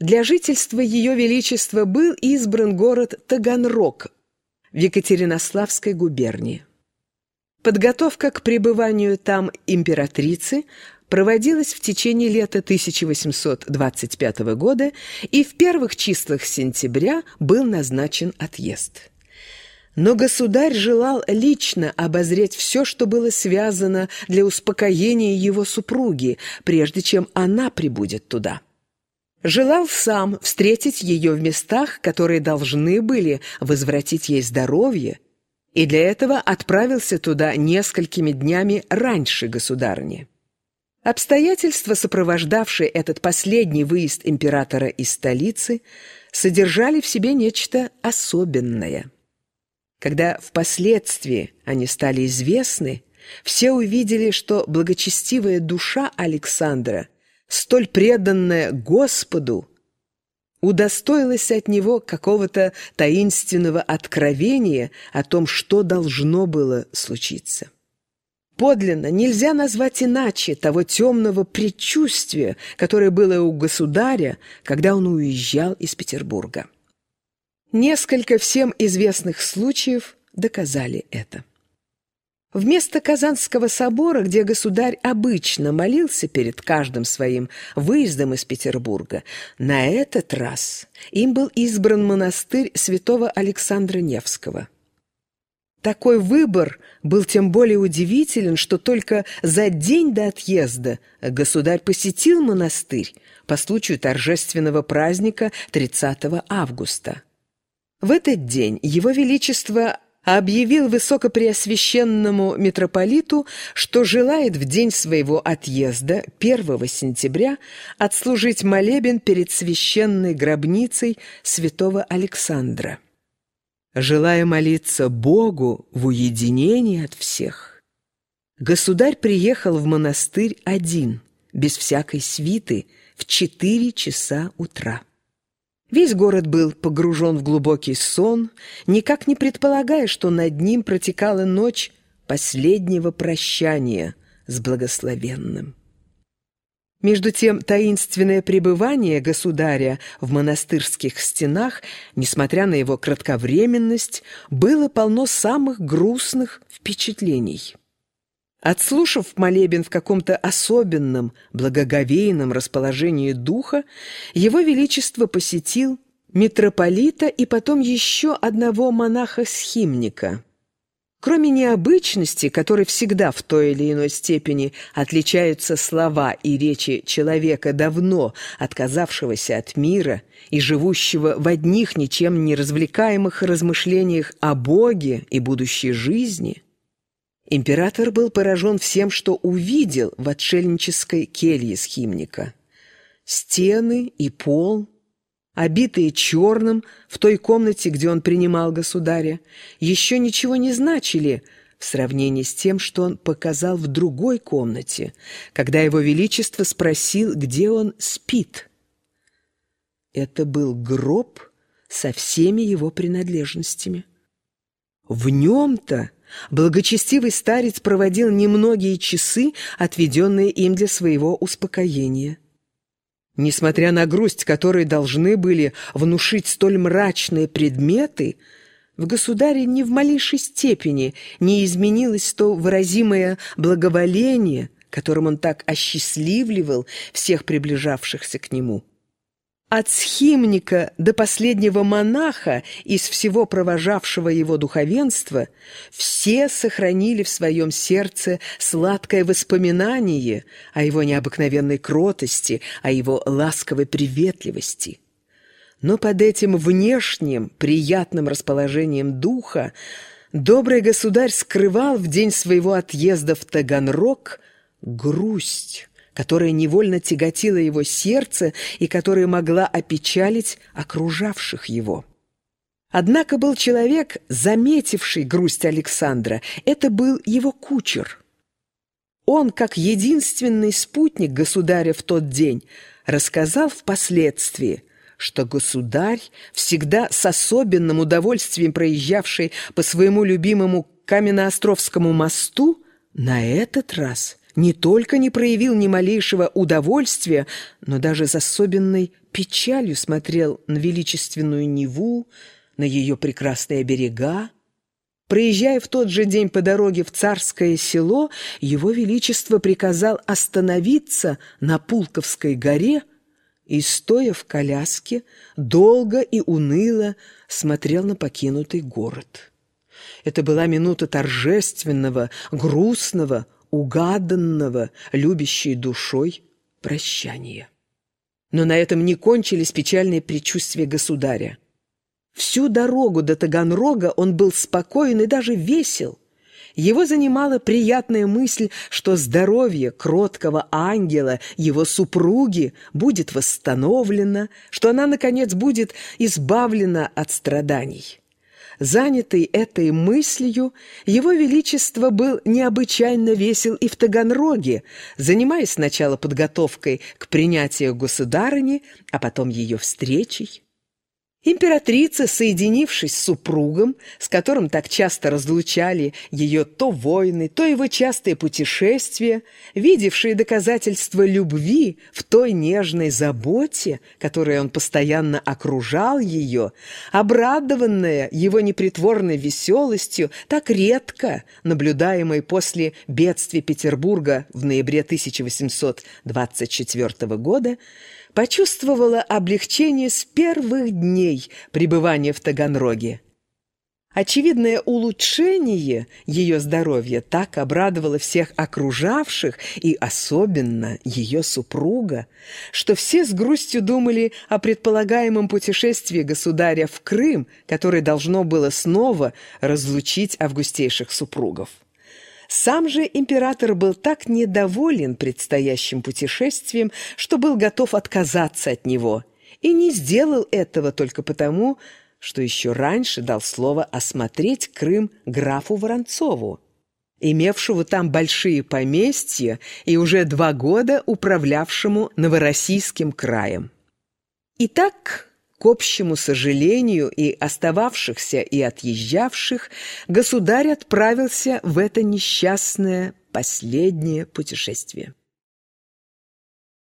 Для жительства Ее Величества был избран город Таганрог в Екатеринославской губернии. Подготовка к пребыванию там императрицы проводилась в течение лета 1825 года, и в первых числах сентября был назначен отъезд. Но государь желал лично обозреть все, что было связано для успокоения его супруги, прежде чем она прибудет туда. Желал сам встретить ее в местах, которые должны были возвратить ей здоровье, и для этого отправился туда несколькими днями раньше государни. Обстоятельства, сопровождавшие этот последний выезд императора из столицы, содержали в себе нечто особенное. Когда впоследствии они стали известны, все увидели, что благочестивая душа Александра – столь преданная Господу, удостоилась от него какого-то таинственного откровения о том, что должно было случиться. Подлинно нельзя назвать иначе того темного предчувствия, которое было у государя, когда он уезжал из Петербурга. Несколько всем известных случаев доказали это. Вместо Казанского собора, где государь обычно молился перед каждым своим выездом из Петербурга, на этот раз им был избран монастырь святого Александра Невского. Такой выбор был тем более удивителен, что только за день до отъезда государь посетил монастырь по случаю торжественного праздника 30 августа. В этот день Его Величество объявил высокопреосвященному митрополиту, что желает в день своего отъезда, 1 сентября, отслужить молебен перед священной гробницей святого Александра. Желая молиться Богу в уединении от всех, государь приехал в монастырь один, без всякой свиты, в четыре часа утра. Весь город был погружен в глубокий сон, никак не предполагая, что над ним протекала ночь последнего прощания с благословенным. Между тем, таинственное пребывание государя в монастырских стенах, несмотря на его кратковременность, было полно самых грустных впечатлений. Отслушав молебен в каком-то особенном, благоговейном расположении духа, его величество посетил митрополита и потом еще одного монаха-схимника. Кроме необычности, которой всегда в той или иной степени отличаются слова и речи человека, давно отказавшегося от мира и живущего в одних ничем не развлекаемых размышлениях о Боге и будущей жизни – Император был поражен всем, что увидел в отшельнической келье схимника. Стены и пол, обитые черным в той комнате, где он принимал государя, еще ничего не значили в сравнении с тем, что он показал в другой комнате, когда его величество спросил, где он спит. Это был гроб со всеми его принадлежностями. В нем-то Благочестивый старец проводил немногие часы, отведенные им для своего успокоения. Несмотря на грусть, которой должны были внушить столь мрачные предметы, в государе ни в малейшей степени не изменилось то выразимое благоволение, которым он так осчастливливал всех приближавшихся к нему. От схимника до последнего монаха из всего провожавшего его духовенства все сохранили в своем сердце сладкое воспоминание о его необыкновенной кротости, о его ласковой приветливости. Но под этим внешним приятным расположением духа добрый государь скрывал в день своего отъезда в Таганрог грусть которая невольно тяготила его сердце и которая могла опечалить окружавших его. Однако был человек, заметивший грусть Александра. Это был его кучер. Он, как единственный спутник государя в тот день, рассказал впоследствии, что государь, всегда с особенным удовольствием проезжавший по своему любимому Каменноостровскому мосту, на этот раз не только не проявил ни малейшего удовольствия, но даже с особенной печалью смотрел на величественную Неву, на ее прекрасные берега. Проезжая в тот же день по дороге в царское село, его величество приказал остановиться на Пулковской горе и, стоя в коляске, долго и уныло смотрел на покинутый город. Это была минута торжественного, грустного, угаданного, любящей душой прощания. Но на этом не кончились печальные предчувствия государя. Всю дорогу до Таганрога он был спокоен и даже весел. Его занимала приятная мысль, что здоровье кроткого ангела, его супруги, будет восстановлено, что она, наконец, будет избавлена от страданий. Занятый этой мыслью, его величество был необычайно весел и в Таганроге, занимаясь сначала подготовкой к принятию государыни, а потом ее встречей. Императрица, соединившись с супругом, с которым так часто разлучали ее то войны, то его частые путешествия, видевшие доказательства любви в той нежной заботе, которой он постоянно окружал ее, обрадованная его непритворной веселостью, так редко наблюдаемой после бедствия Петербурга в ноябре 1824 года, почувствовала облегчение с первых дней пребывания в Таганроге. Очевидное улучшение ее здоровья так обрадовало всех окружавших и особенно ее супруга, что все с грустью думали о предполагаемом путешествии государя в Крым, которое должно было снова разлучить августейших супругов. Сам же император был так недоволен предстоящим путешествием, что был готов отказаться от него, и не сделал этого только потому, что еще раньше дал слово осмотреть Крым графу Воронцову, имевшему там большие поместья и уже два года управлявшему Новороссийским краем. Итак, к общему сожалению и остававшихся, и отъезжавших, государь отправился в это несчастное последнее путешествие.